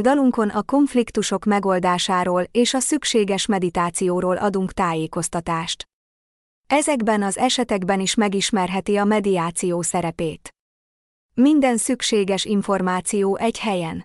Dalunkon a konfliktusok megoldásáról és a szükséges meditációról adunk tájékoztatást. Ezekben az esetekben is megismerheti a mediáció szerepét. Minden szükséges információ egy helyen.